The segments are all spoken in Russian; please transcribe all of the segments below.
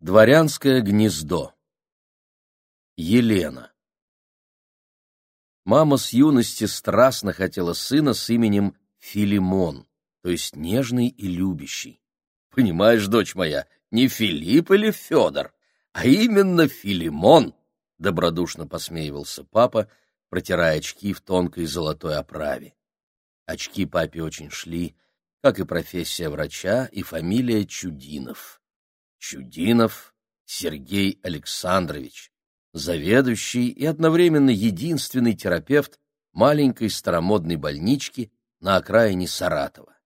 Дворянское гнездо. Елена. Мама с юности страстно хотела сына с именем Филимон, то есть нежный и любящий. Понимаешь, дочь моя, не Филипп или Федор, а именно Филимон, добродушно посмеивался папа, протирая очки в тонкой золотой оправе. Очки папе очень шли, как и профессия врача и фамилия Чудинов. Чудинов Сергей Александрович, заведующий и одновременно единственный терапевт маленькой старомодной больнички на окраине Саратова.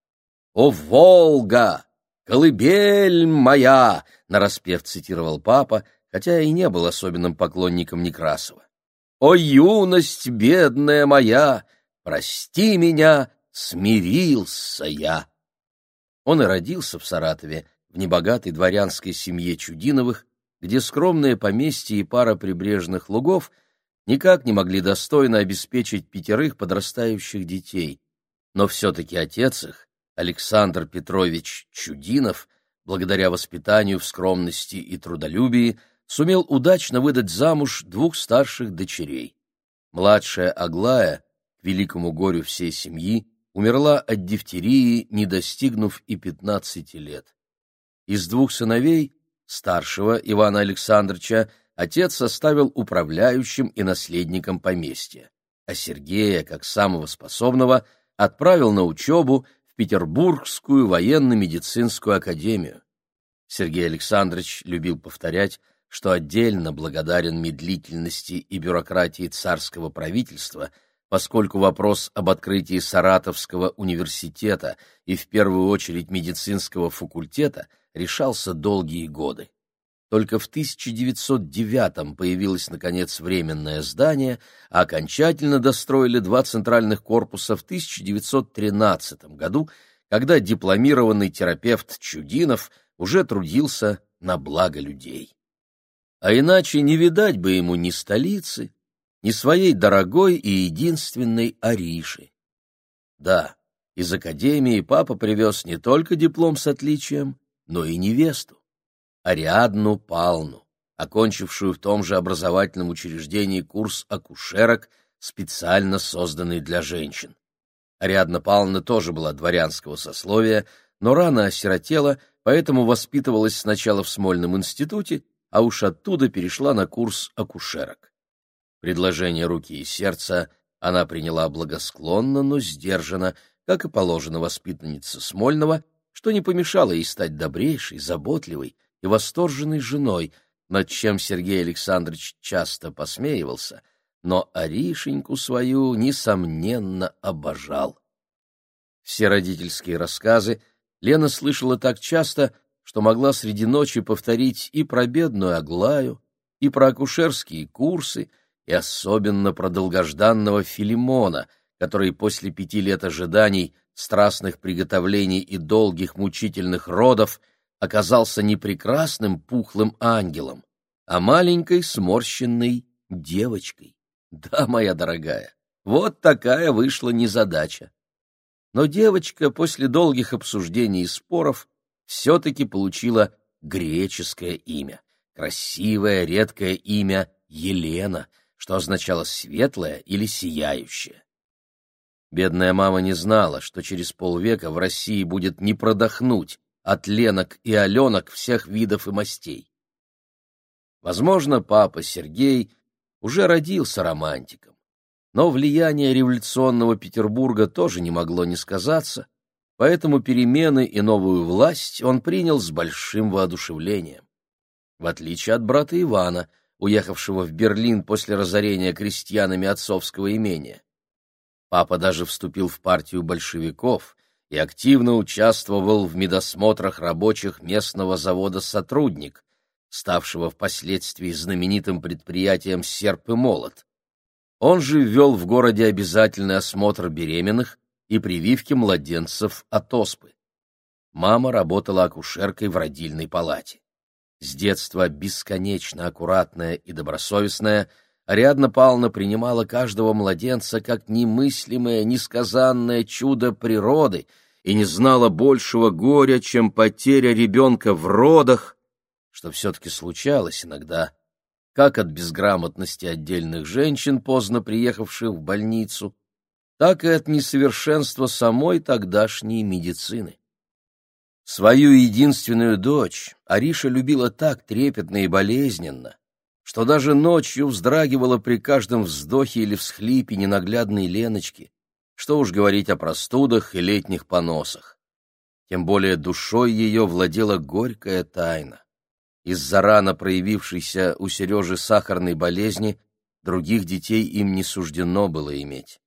«О, Волга! Колыбель моя!» — нараспев цитировал папа, хотя и не был особенным поклонником Некрасова. «О, юность бедная моя! Прости меня, смирился я!» Он и родился в Саратове, в небогатой дворянской семье Чудиновых, где скромное поместье и пара прибрежных лугов никак не могли достойно обеспечить пятерых подрастающих детей. Но все-таки отец их, Александр Петрович Чудинов, благодаря воспитанию в скромности и трудолюбии, сумел удачно выдать замуж двух старших дочерей. Младшая Аглая, к великому горю всей семьи, умерла от дифтерии, не достигнув и пятнадцати лет. Из двух сыновей, старшего Ивана Александровича, отец составил управляющим и наследником поместья, а Сергея, как самого способного, отправил на учебу в Петербургскую военно-медицинскую академию. Сергей Александрович любил повторять, что отдельно благодарен медлительности и бюрократии царского правительства, поскольку вопрос об открытии Саратовского университета и в первую очередь медицинского факультета – решался долгие годы. Только в 1909 появилось, наконец, временное здание, а окончательно достроили два центральных корпуса в 1913 году, когда дипломированный терапевт Чудинов уже трудился на благо людей. А иначе не видать бы ему ни столицы, ни своей дорогой и единственной Ариши. Да, из академии папа привез не только диплом с отличием, но и невесту, Ариадну Палну, окончившую в том же образовательном учреждении курс акушерок, специально созданный для женщин. Ариадна Павловна тоже была дворянского сословия, но рано осиротела, поэтому воспитывалась сначала в Смольном институте, а уж оттуда перешла на курс акушерок. Предложение руки и сердца она приняла благосклонно, но сдержанно, как и положено воспитаннице Смольного, что не помешало ей стать добрейшей, заботливой и восторженной женой, над чем Сергей Александрович часто посмеивался, но Аришеньку свою, несомненно, обожал. Все родительские рассказы Лена слышала так часто, что могла среди ночи повторить и про бедную Аглаю, и про акушерские курсы, и особенно про долгожданного Филимона, который после пяти лет ожиданий страстных приготовлений и долгих мучительных родов оказался не прекрасным пухлым ангелом, а маленькой сморщенной девочкой. Да, моя дорогая, вот такая вышла незадача. Но девочка после долгих обсуждений и споров все-таки получила греческое имя, красивое, редкое имя Елена, что означало «светлая» или «сияющая». Бедная мама не знала, что через полвека в России будет не продохнуть от ленок и аленок всех видов и мастей. Возможно, папа Сергей уже родился романтиком, но влияние революционного Петербурга тоже не могло не сказаться, поэтому перемены и новую власть он принял с большим воодушевлением. В отличие от брата Ивана, уехавшего в Берлин после разорения крестьянами отцовского имения. Папа даже вступил в партию большевиков и активно участвовал в медосмотрах рабочих местного завода «Сотрудник», ставшего впоследствии знаменитым предприятием «Серп и молот». Он же ввел в городе обязательный осмотр беременных и прививки младенцев от оспы. Мама работала акушеркой в родильной палате. С детства бесконечно аккуратная и добросовестная – Ариадна Павловна принимала каждого младенца как немыслимое, несказанное чудо природы и не знала большего горя, чем потеря ребенка в родах, что все-таки случалось иногда, как от безграмотности отдельных женщин, поздно приехавших в больницу, так и от несовершенства самой тогдашней медицины. Свою единственную дочь Ариша любила так трепетно и болезненно, что даже ночью вздрагивала при каждом вздохе или всхлипе ненаглядной Леночки, что уж говорить о простудах и летних поносах. Тем более душой ее владела горькая тайна. Из-за рано проявившейся у Сережи сахарной болезни других детей им не суждено было иметь.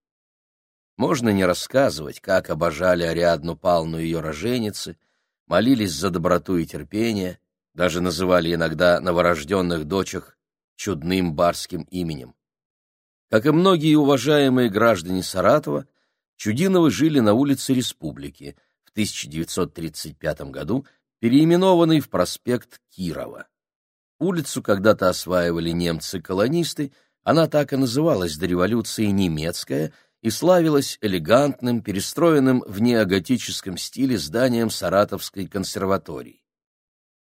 Можно не рассказывать, как обожали Ариадну Павловну ее роженицы, молились за доброту и терпение, даже называли иногда новорожденных дочек чудным барским именем. Как и многие уважаемые граждане Саратова, Чудиновы жили на улице Республики, в 1935 году переименованный в проспект Кирова. Улицу когда-то осваивали немцы-колонисты, она так и называлась до революции «Немецкая» и славилась элегантным, перестроенным в неоготическом стиле зданием Саратовской консерватории.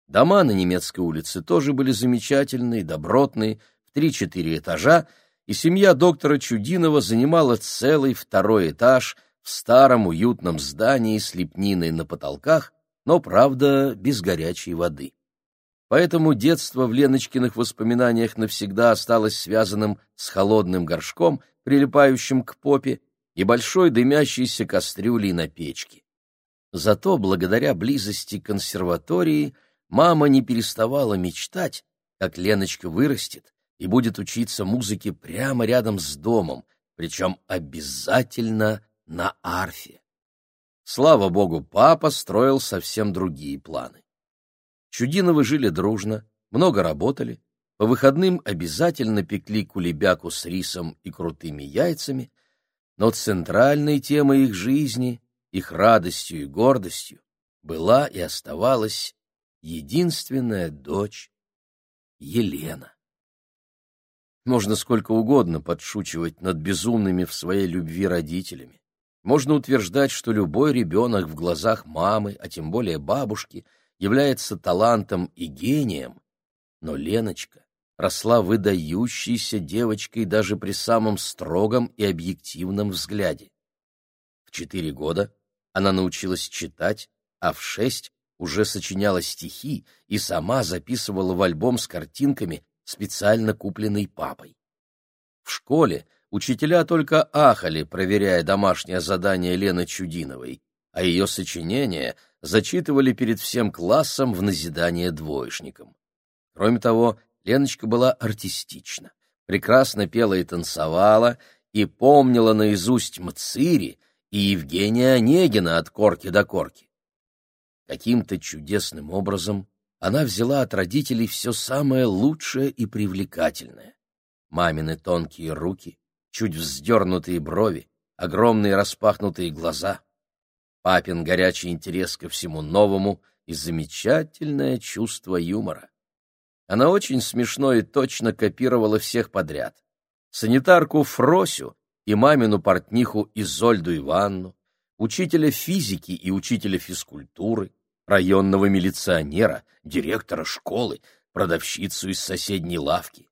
Дома на немецкой улице тоже были замечательные, добротные, в три-четыре этажа, и семья доктора Чудинова занимала целый второй этаж в старом уютном здании с лепниной на потолках, но, правда, без горячей воды. Поэтому детство в Леночкиных воспоминаниях навсегда осталось связанным с холодным горшком, прилипающим к попе, и большой дымящейся кастрюлей на печке. Зато благодаря близости консерватории мама не переставала мечтать, как Леночка вырастет и будет учиться музыке прямо рядом с домом, причем обязательно на арфе. Слава богу, папа строил совсем другие планы. Чудиновы жили дружно, много работали, по выходным обязательно пекли кулебяку с рисом и крутыми яйцами, но центральной темой их жизни, их радостью и гордостью была и оставалась единственная дочь Елена. Можно сколько угодно подшучивать над безумными в своей любви родителями. Можно утверждать, что любой ребенок в глазах мамы, а тем более бабушки, является талантом и гением, но Леночка росла выдающейся девочкой даже при самом строгом и объективном взгляде. В четыре года она научилась читать, а в шесть уже сочиняла стихи и сама записывала в альбом с картинками, специально купленный папой. В школе учителя только ахали, проверяя домашнее задание Лены Чудиновой, а ее сочинения зачитывали перед всем классом в назидание двоечникам. Кроме того, Леночка была артистична, прекрасно пела и танцевала, и помнила наизусть Мцири и Евгения Онегина от корки до корки. Каким-то чудесным образом она взяла от родителей все самое лучшее и привлекательное. Мамины тонкие руки, чуть вздернутые брови, огромные распахнутые глаза, папин горячий интерес ко всему новому и замечательное чувство юмора. Она очень смешно и точно копировала всех подряд. Санитарку Фросю и мамину портниху Изольду Иванну, учителя физики и учителя физкультуры, районного милиционера, директора школы, продавщицу из соседней лавки.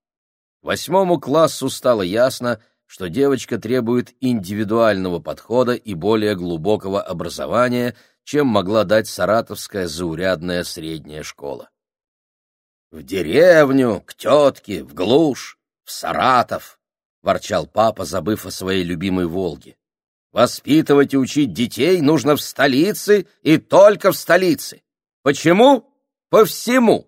Восьмому классу стало ясно, что девочка требует индивидуального подхода и более глубокого образования, чем могла дать саратовская заурядная средняя школа. «В деревню, к тетке, в глушь, в Саратов!» — ворчал папа, забыв о своей любимой «Волге». Воспитывать и учить детей нужно в столице и только в столице. Почему? По всему.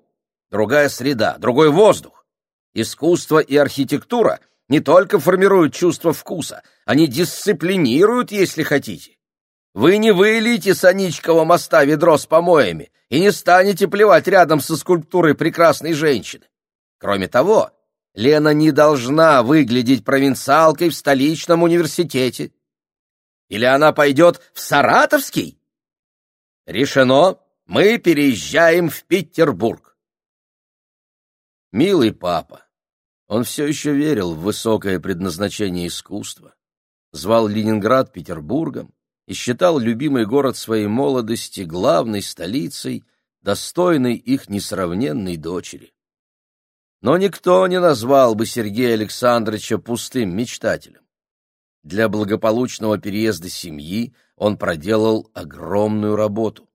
Другая среда, другой воздух. Искусство и архитектура не только формируют чувство вкуса, они дисциплинируют, если хотите. Вы не выльете с Аничкова моста ведро с помоями и не станете плевать рядом со скульптурой прекрасной женщины. Кроме того, Лена не должна выглядеть провинциалкой в столичном университете. Или она пойдет в Саратовский? Решено, мы переезжаем в Петербург. Милый папа, он все еще верил в высокое предназначение искусства, звал Ленинград Петербургом и считал любимый город своей молодости главной столицей достойной их несравненной дочери. Но никто не назвал бы Сергея Александровича пустым мечтателем. Для благополучного переезда семьи он проделал огромную работу.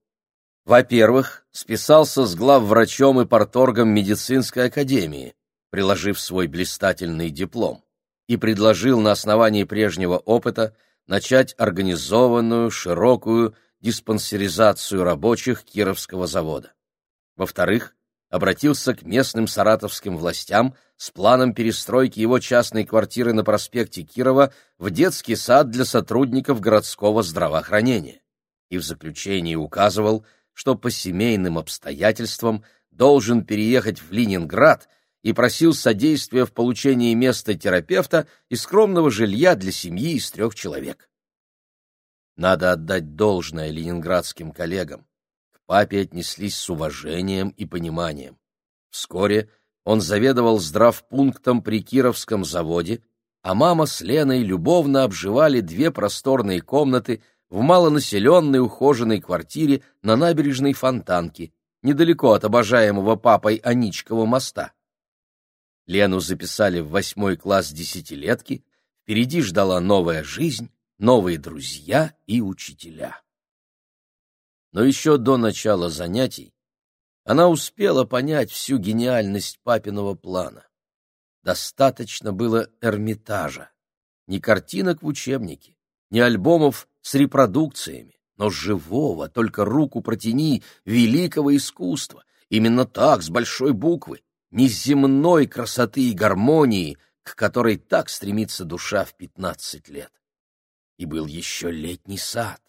Во-первых, списался с главврачом и порторгом медицинской академии, приложив свой блистательный диплом, и предложил на основании прежнего опыта начать организованную, широкую диспансеризацию рабочих Кировского завода. Во-вторых, обратился к местным саратовским властям с планом перестройки его частной квартиры на проспекте Кирова в детский сад для сотрудников городского здравоохранения. И в заключении указывал, что по семейным обстоятельствам должен переехать в Ленинград и просил содействия в получении места терапевта и скромного жилья для семьи из трех человек. Надо отдать должное ленинградским коллегам. К папе отнеслись с уважением и пониманием. Вскоре он заведовал здравпунктом при Кировском заводе, а мама с Леной любовно обживали две просторные комнаты – в малонаселенной ухоженной квартире на набережной Фонтанки, недалеко от обожаемого папой Аничкова моста. Лену записали в восьмой класс десятилетки, впереди ждала новая жизнь, новые друзья и учителя. Но еще до начала занятий она успела понять всю гениальность папиного плана. Достаточно было Эрмитажа, не картинок в учебнике, не альбомов с репродукциями, но живого, только руку протяни, великого искусства, именно так, с большой буквы, неземной красоты и гармонии, к которой так стремится душа в пятнадцать лет. И был еще летний сад,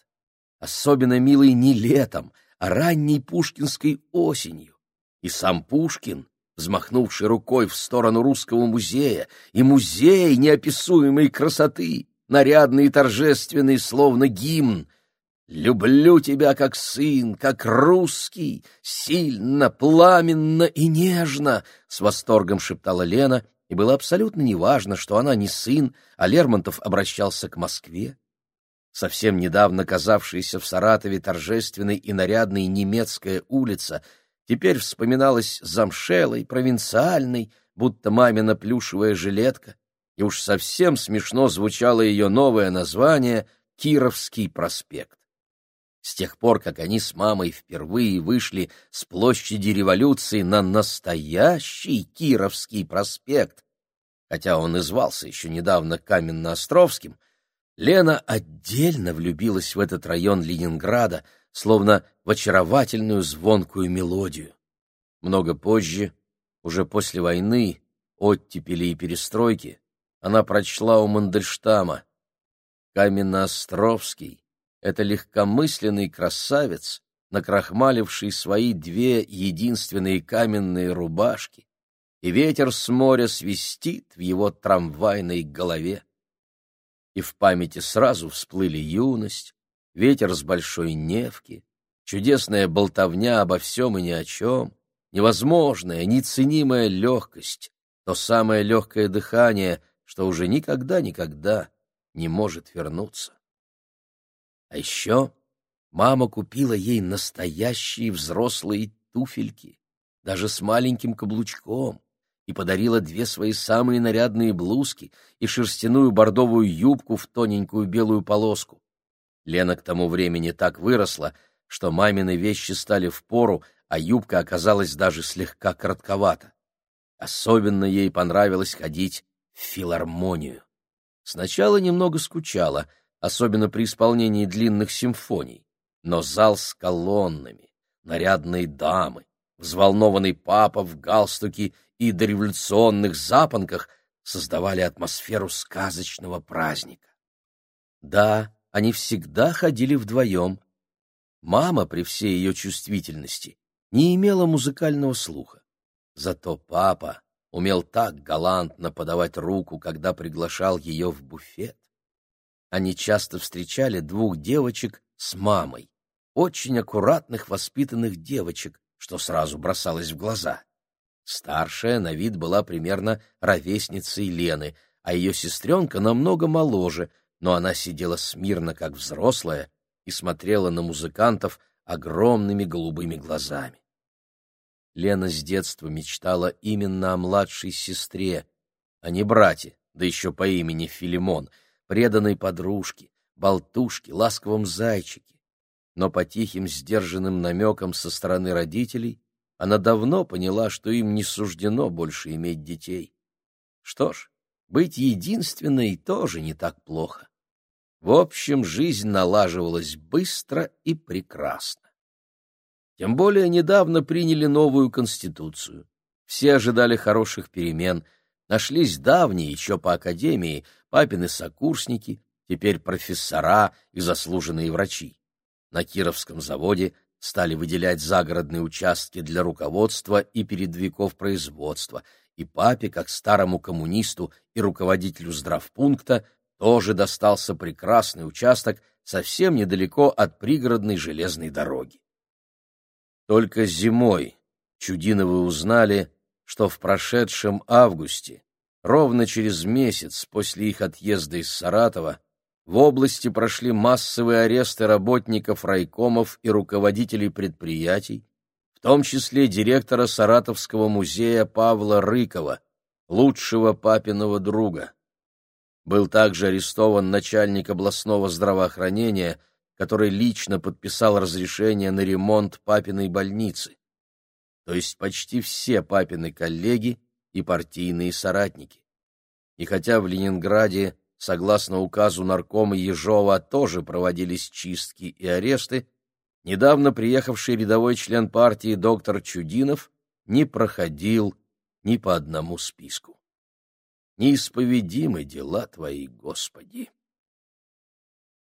особенно милый не летом, а ранней пушкинской осенью. И сам Пушкин, взмахнувший рукой в сторону русского музея, и музей неописуемой красоты, нарядный и торжественный, словно гимн. «Люблю тебя как сын, как русский, сильно, пламенно и нежно!» — с восторгом шептала Лена, и было абсолютно неважно, что она не сын, а Лермонтов обращался к Москве. Совсем недавно казавшаяся в Саратове торжественной и нарядной немецкая улица теперь вспоминалась замшелой, провинциальной, будто мамина плюшевая жилетка, и уж совсем смешно звучало ее новое название «Кировский проспект». С тех пор, как они с мамой впервые вышли с площади революции на настоящий Кировский проспект, хотя он и звался еще недавно Каменно-Островским, Лена отдельно влюбилась в этот район Ленинграда, словно в очаровательную звонкую мелодию. Много позже, уже после войны, оттепели и перестройки, она прочла у Мандельштама. Каменноостровский — это легкомысленный красавец, накрахмаливший свои две единственные каменные рубашки, и ветер с моря свистит в его трамвайной голове. И в памяти сразу всплыли юность, ветер с большой невки, чудесная болтовня обо всем и ни о чем, невозможная, неценимая легкость, то самое легкое дыхание, что уже никогда-никогда не может вернуться. А еще мама купила ей настоящие взрослые туфельки, даже с маленьким каблучком, и подарила две свои самые нарядные блузки и шерстяную бордовую юбку в тоненькую белую полоску. Лена к тому времени так выросла, что мамины вещи стали в пору, а юбка оказалась даже слегка коротковата. Особенно ей понравилось ходить в филармонию. Сначала немного скучала, особенно при исполнении длинных симфоний, но зал с колоннами, нарядные дамы, взволнованный папа в галстуке и дореволюционных запонках создавали атмосферу сказочного праздника. Да, они всегда ходили вдвоем. Мама, при всей ее чувствительности, не имела музыкального слуха. Зато папа умел так галантно подавать руку, когда приглашал ее в буфет. Они часто встречали двух девочек с мамой, очень аккуратных воспитанных девочек, что сразу бросалось в глаза. Старшая на вид была примерно ровесницей Лены, а ее сестренка намного моложе, но она сидела смирно, как взрослая, и смотрела на музыкантов огромными голубыми глазами. Лена с детства мечтала именно о младшей сестре, а не брате, да еще по имени Филимон, преданной подружке, болтушке, ласковом зайчике. Но по тихим сдержанным намекам со стороны родителей она давно поняла, что им не суждено больше иметь детей. Что ж, быть единственной тоже не так плохо. В общем, жизнь налаживалась быстро и прекрасно. Тем более недавно приняли новую конституцию. Все ожидали хороших перемен. Нашлись давние, еще по академии, папины сокурсники, теперь профессора и заслуженные врачи. На Кировском заводе стали выделять загородные участки для руководства и передовиков производства, и папе, как старому коммунисту и руководителю здравпункта, тоже достался прекрасный участок совсем недалеко от пригородной железной дороги. Только зимой Чудиновы узнали, что в прошедшем августе, ровно через месяц после их отъезда из Саратова, в области прошли массовые аресты работников райкомов и руководителей предприятий, в том числе директора Саратовского музея Павла Рыкова, лучшего папиного друга. Был также арестован начальник областного здравоохранения который лично подписал разрешение на ремонт папиной больницы. То есть почти все папины коллеги и партийные соратники. И хотя в Ленинграде, согласно указу наркома Ежова, тоже проводились чистки и аресты, недавно приехавший рядовой член партии доктор Чудинов не проходил ни по одному списку. Неисповедимы дела твои, Господи!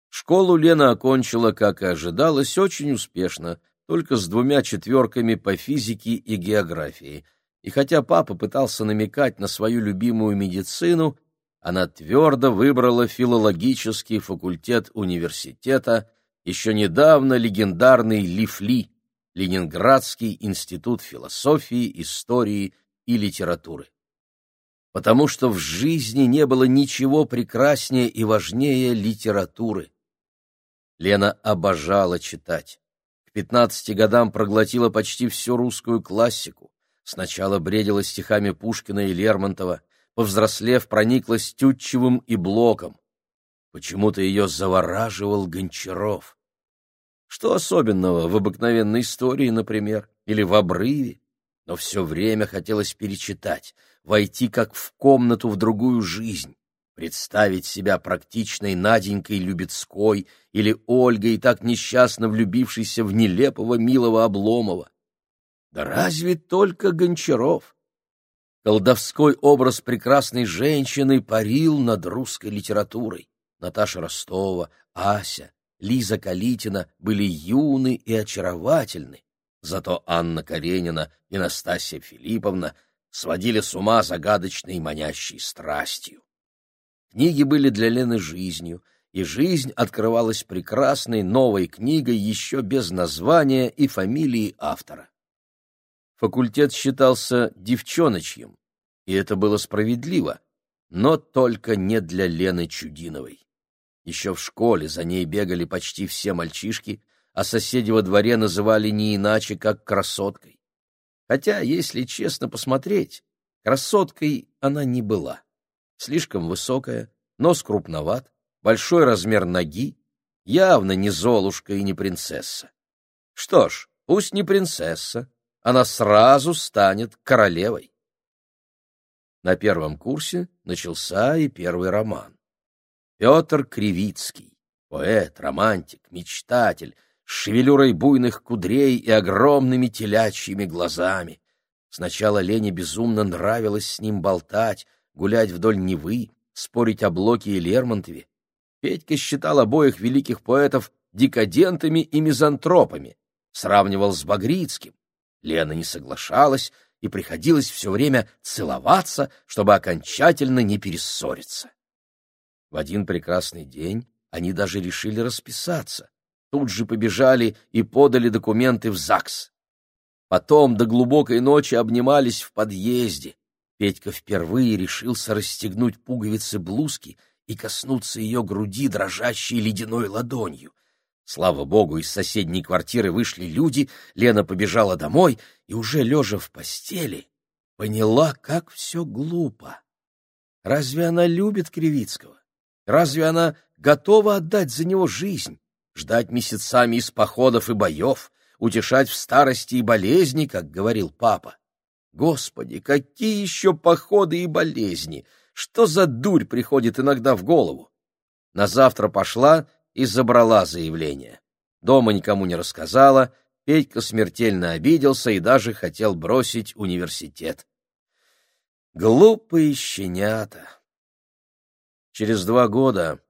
Школу Лена окончила, как и ожидалось, очень успешно, только с двумя четверками по физике и географии. И хотя папа пытался намекать на свою любимую медицину, она твердо выбрала филологический факультет университета, еще недавно легендарный ЛИФЛИ, Ленинградский институт философии, истории и литературы. Потому что в жизни не было ничего прекраснее и важнее литературы. Лена обожала читать. К пятнадцати годам проглотила почти всю русскую классику. Сначала бредила стихами Пушкина и Лермонтова, повзрослев, прониклась Тютчевым и Блоком. Почему-то ее завораживал Гончаров. Что особенного в обыкновенной истории, например, или в обрыве? Но все время хотелось перечитать, войти как в комнату в другую жизнь представить себя практичной Наденькой Любецкой или Ольгой, так несчастно влюбившейся в нелепого милого Обломова. Да разве только Гончаров? Колдовской образ прекрасной женщины парил над русской литературой. Наташа Ростова, Ася, Лиза Калитина были юны и очаровательны. Зато Анна Каренина и Настасья Филипповна сводили с ума загадочной манящей страстью. Книги были для Лены жизнью, и жизнь открывалась прекрасной новой книгой еще без названия и фамилии автора. Факультет считался девчоночьим, и это было справедливо, но только не для Лены Чудиновой. Еще в школе за ней бегали почти все мальчишки, а соседи во дворе называли не иначе, как красоткой. Хотя, если честно посмотреть, красоткой она не была слишком высокая, нос крупноват, большой размер ноги, явно не Золушка и не принцесса. Что ж, пусть не принцесса, она сразу станет королевой. На первом курсе начался и первый роман. Петр Кривицкий, поэт, романтик, мечтатель, с шевелюрой буйных кудрей и огромными телячьими глазами. Сначала Лене безумно нравилось с ним болтать, гулять вдоль Невы, спорить о Блоке и Лермонтове. Петька считал обоих великих поэтов декадентами и мизантропами, сравнивал с Багрицким. Лена не соглашалась, и приходилось все время целоваться, чтобы окончательно не перессориться. В один прекрасный день они даже решили расписаться. Тут же побежали и подали документы в ЗАГС. Потом до глубокой ночи обнимались в подъезде. Петька впервые решился расстегнуть пуговицы блузки и коснуться ее груди дрожащей ледяной ладонью. Слава богу, из соседней квартиры вышли люди, Лена побежала домой и, уже лежа в постели, поняла, как все глупо. Разве она любит Кривицкого? Разве она готова отдать за него жизнь, ждать месяцами из походов и боев, утешать в старости и болезни, как говорил папа? Господи, какие еще походы и болезни! Что за дурь приходит иногда в голову? На завтра пошла и забрала заявление. Дома никому не рассказала, Петька смертельно обиделся и даже хотел бросить университет. Глупые щенята! Через два года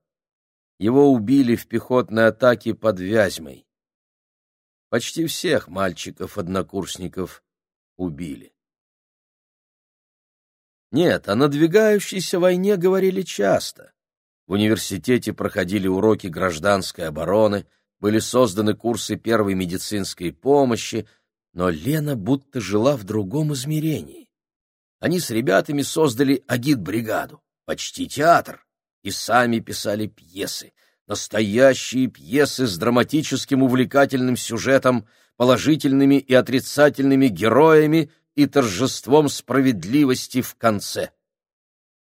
его убили в пехотной атаке под Вязьмой. Почти всех мальчиков-однокурсников убили. Нет, о надвигающейся войне говорили часто. В университете проходили уроки гражданской обороны, были созданы курсы первой медицинской помощи, но Лена будто жила в другом измерении. Они с ребятами создали агит-бригаду, почти театр, и сами писали пьесы, настоящие пьесы с драматическим увлекательным сюжетом, положительными и отрицательными героями и торжеством справедливости в конце.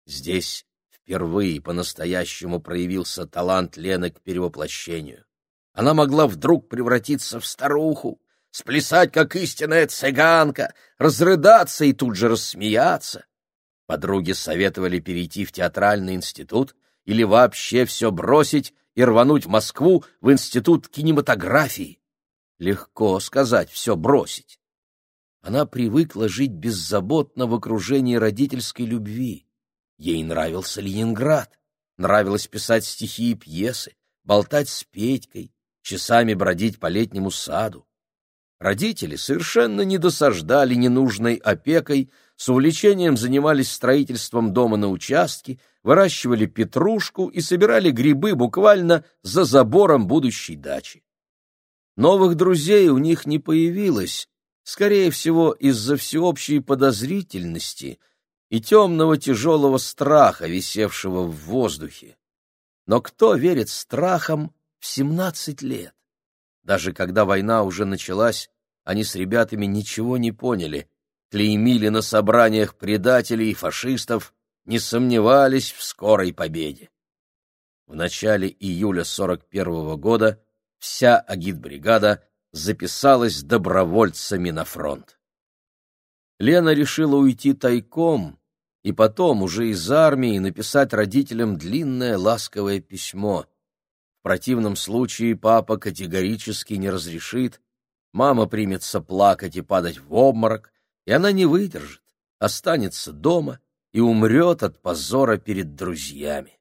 Здесь Впервые по-настоящему проявился талант Лены к перевоплощению. Она могла вдруг превратиться в старуху, сплясать, как истинная цыганка, разрыдаться и тут же рассмеяться. Подруги советовали перейти в театральный институт или вообще все бросить и рвануть в Москву в институт кинематографии. Легко сказать «все бросить». Она привыкла жить беззаботно в окружении родительской любви. Ей нравился Ленинград, нравилось писать стихи и пьесы, болтать с Петькой, часами бродить по летнему саду. Родители совершенно не досаждали ненужной опекой, с увлечением занимались строительством дома на участке, выращивали петрушку и собирали грибы буквально за забором будущей дачи. Новых друзей у них не появилось, скорее всего, из-за всеобщей подозрительности — и темного тяжелого страха, висевшего в воздухе. Но кто верит страхам в семнадцать лет? Даже когда война уже началась, они с ребятами ничего не поняли, клеймили на собраниях предателей и фашистов, не сомневались в скорой победе. В начале июля 41 -го года вся агитбригада записалась добровольцами на фронт. Лена решила уйти тайком и потом уже из армии написать родителям длинное ласковое письмо. В противном случае папа категорически не разрешит, мама примется плакать и падать в обморок, и она не выдержит, останется дома и умрет от позора перед друзьями.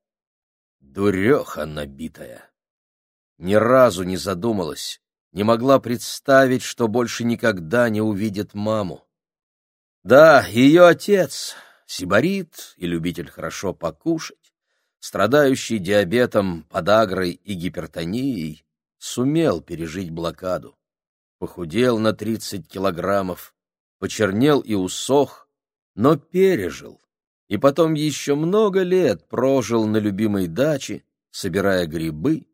Дуреха набитая. Ни разу не задумалась, не могла представить, что больше никогда не увидит маму. Да, ее отец, сибарит и любитель хорошо покушать, страдающий диабетом, подагрой и гипертонией, сумел пережить блокаду. Похудел на 30 килограммов, почернел и усох, но пережил, и потом еще много лет прожил на любимой даче, собирая грибы,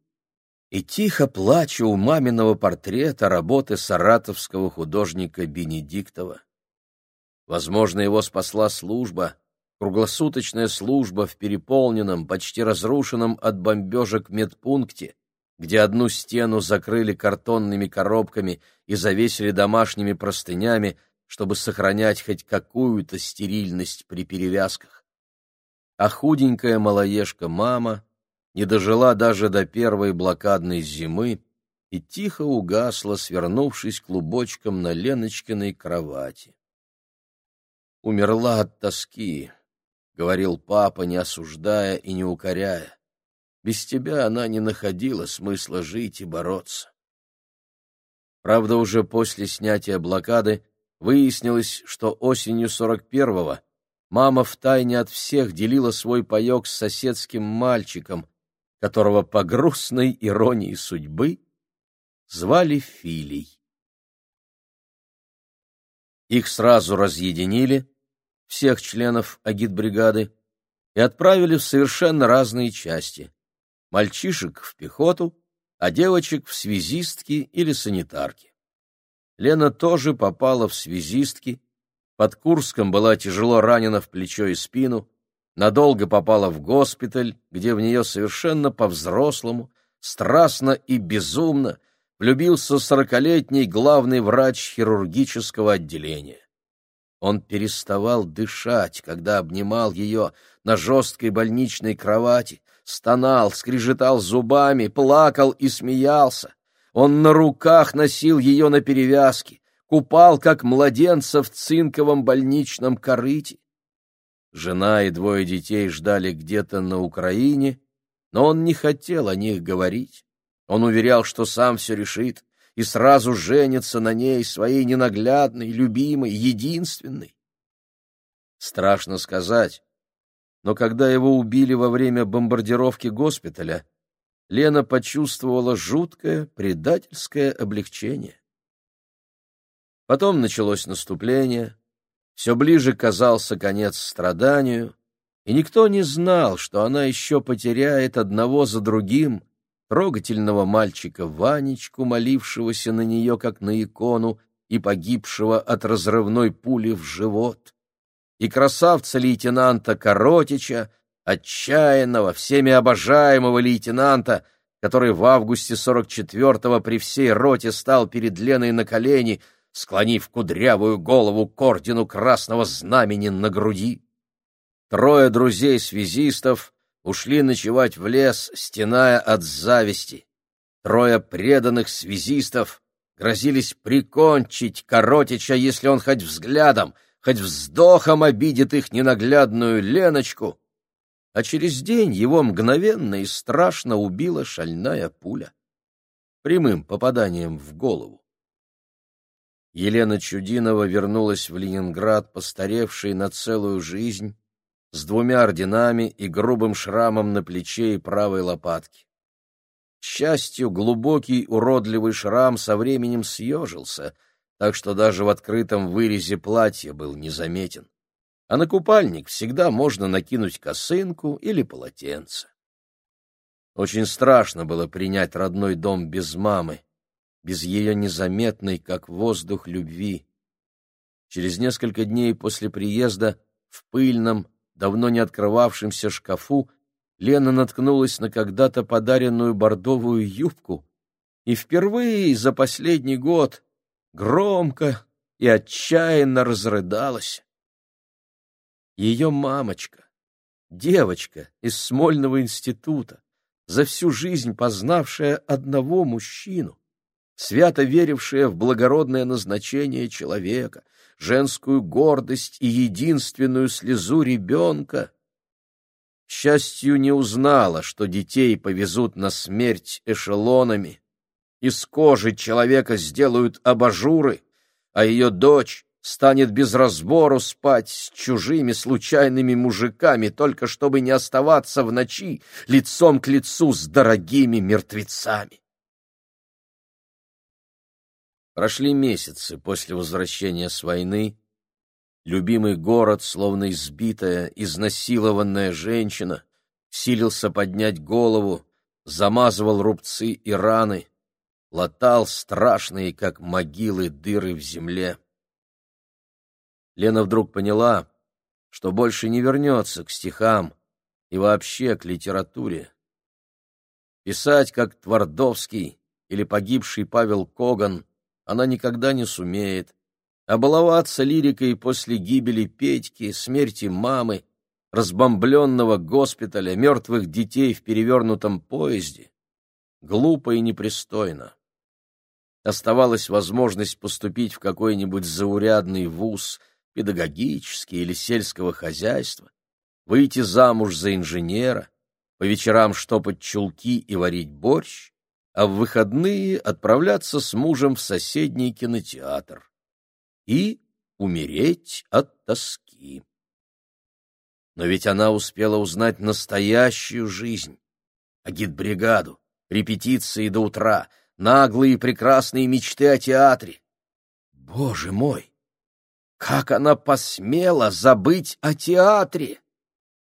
и тихо плача у маминого портрета работы саратовского художника Бенедиктова. Возможно, его спасла служба, круглосуточная служба в переполненном, почти разрушенном от бомбежек медпункте, где одну стену закрыли картонными коробками и завесили домашними простынями, чтобы сохранять хоть какую-то стерильность при перевязках. А худенькая малоежка мама не дожила даже до первой блокадной зимы и тихо угасла, свернувшись клубочком на Леночкиной кровати умерла от тоски, — говорил папа, не осуждая и не укоряя. Без тебя она не находила смысла жить и бороться. Правда, уже после снятия блокады выяснилось, что осенью сорок первого мама втайне от всех делила свой паек с соседским мальчиком, которого по грустной иронии судьбы звали Филий. Их сразу разъединили, всех членов агитбригады, и отправили в совершенно разные части. Мальчишек в пехоту, а девочек в связистки или санитарки. Лена тоже попала в связистки, под Курском была тяжело ранена в плечо и спину, надолго попала в госпиталь, где в нее совершенно по-взрослому, страстно и безумно влюбился сорокалетний главный врач хирургического отделения. Он переставал дышать, когда обнимал ее на жесткой больничной кровати, стонал, скрежетал зубами, плакал и смеялся. Он на руках носил ее на перевязке, купал, как младенца в цинковом больничном корыте. Жена и двое детей ждали где-то на Украине, но он не хотел о них говорить. Он уверял, что сам все решит, и сразу женится на ней, своей ненаглядной, любимой, единственной. Страшно сказать, но когда его убили во время бомбардировки госпиталя, Лена почувствовала жуткое предательское облегчение. Потом началось наступление, все ближе казался конец страданию, и никто не знал, что она еще потеряет одного за другим трогательного мальчика Ванечку, молившегося на нее, как на икону, и погибшего от разрывной пули в живот, и красавца-лейтенанта Коротича, отчаянного, всеми обожаемого лейтенанта, который в августе 44-го при всей роте стал перед Леной на колени, склонив кудрявую голову к ордену Красного Знамени на груди. Трое друзей-связистов ушли ночевать в лес, стеная от зависти. Трое преданных связистов грозились прикончить Коротича, если он хоть взглядом, хоть вздохом обидит их ненаглядную Леночку, а через день его мгновенно и страшно убила шальная пуля прямым попаданием в голову. Елена Чудинова вернулась в Ленинград, постаревшей на целую жизнь, с двумя орденами и грубым шрамом на плече и правой лопатке. К счастью, глубокий уродливый шрам со временем съежился, так что даже в открытом вырезе платья был незаметен. А на купальник всегда можно накинуть косынку или полотенце. Очень страшно было принять родной дом без мамы, без ее незаметной, как воздух, любви. Через несколько дней после приезда в пыльном, давно не открывавшемся шкафу Лена наткнулась на когда-то подаренную бордовую юбку и впервые за последний год громко и отчаянно разрыдалась. Ее мамочка, девочка из Смольного института, за всю жизнь познавшая одного мужчину, свято верившая в благородное назначение человека, женскую гордость и единственную слезу ребенка, счастью, не узнала, что детей повезут на смерть эшелонами, из кожи человека сделают абажуры, а ее дочь станет без разбору спать с чужими случайными мужиками, только чтобы не оставаться в ночи лицом к лицу с дорогими мертвецами. Прошли месяцы после возвращения с войны. Любимый город, словно избитая, изнасилованная женщина, силился поднять голову, замазывал рубцы и раны, латал страшные, как могилы, дыры в земле. Лена вдруг поняла, что больше не вернется к стихам и вообще к литературе. Писать, как Твардовский или погибший Павел Коган, она никогда не сумеет. А баловаться лирикой после гибели Петьки, смерти мамы, разбомбленного госпиталя, мертвых детей в перевернутом поезде — глупо и непристойно. Оставалась возможность поступить в какой-нибудь заурядный вуз, педагогический или сельского хозяйства, выйти замуж за инженера, по вечерам штопать чулки и варить борщ, а в выходные отправляться с мужем в соседний кинотеатр и умереть от тоски. Но ведь она успела узнать настоящую жизнь, агитбригаду, репетиции до утра, наглые прекрасные мечты о театре. Боже мой! Как она посмела забыть о театре!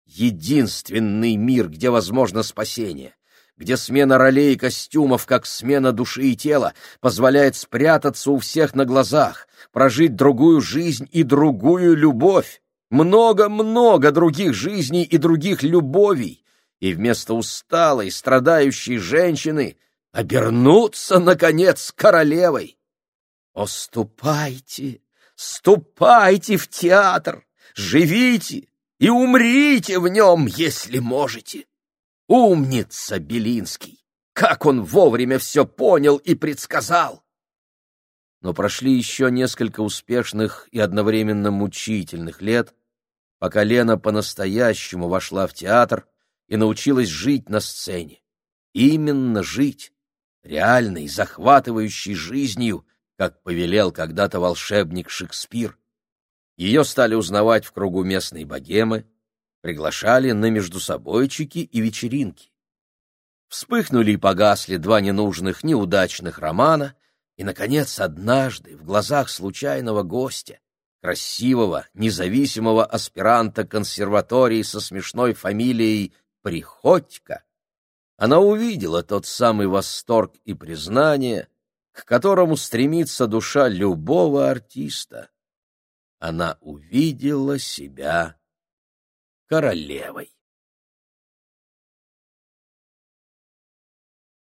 Единственный мир, где возможно спасение где смена ролей и костюмов, как смена души и тела, позволяет спрятаться у всех на глазах, прожить другую жизнь и другую любовь, много-много других жизней и других любовей, и вместо усталой, страдающей женщины обернуться, наконец, королевой. О, ступайте, ступайте в театр, живите и умрите в нем, если можете. Умница Белинский! Как он вовремя все понял и предсказал! Но прошли еще несколько успешных и одновременно мучительных лет, пока Лена по-настоящему вошла в театр и научилась жить на сцене. Именно жить, реальной, захватывающей жизнью, как повелел когда-то волшебник Шекспир. Ее стали узнавать в кругу местной богемы, приглашали на междусобойчики и вечеринки. Вспыхнули и погасли два ненужных, неудачных романа, и, наконец, однажды в глазах случайного гостя, красивого, независимого аспиранта консерватории со смешной фамилией Приходько, она увидела тот самый восторг и признание, к которому стремится душа любого артиста. Она увидела себя королевой.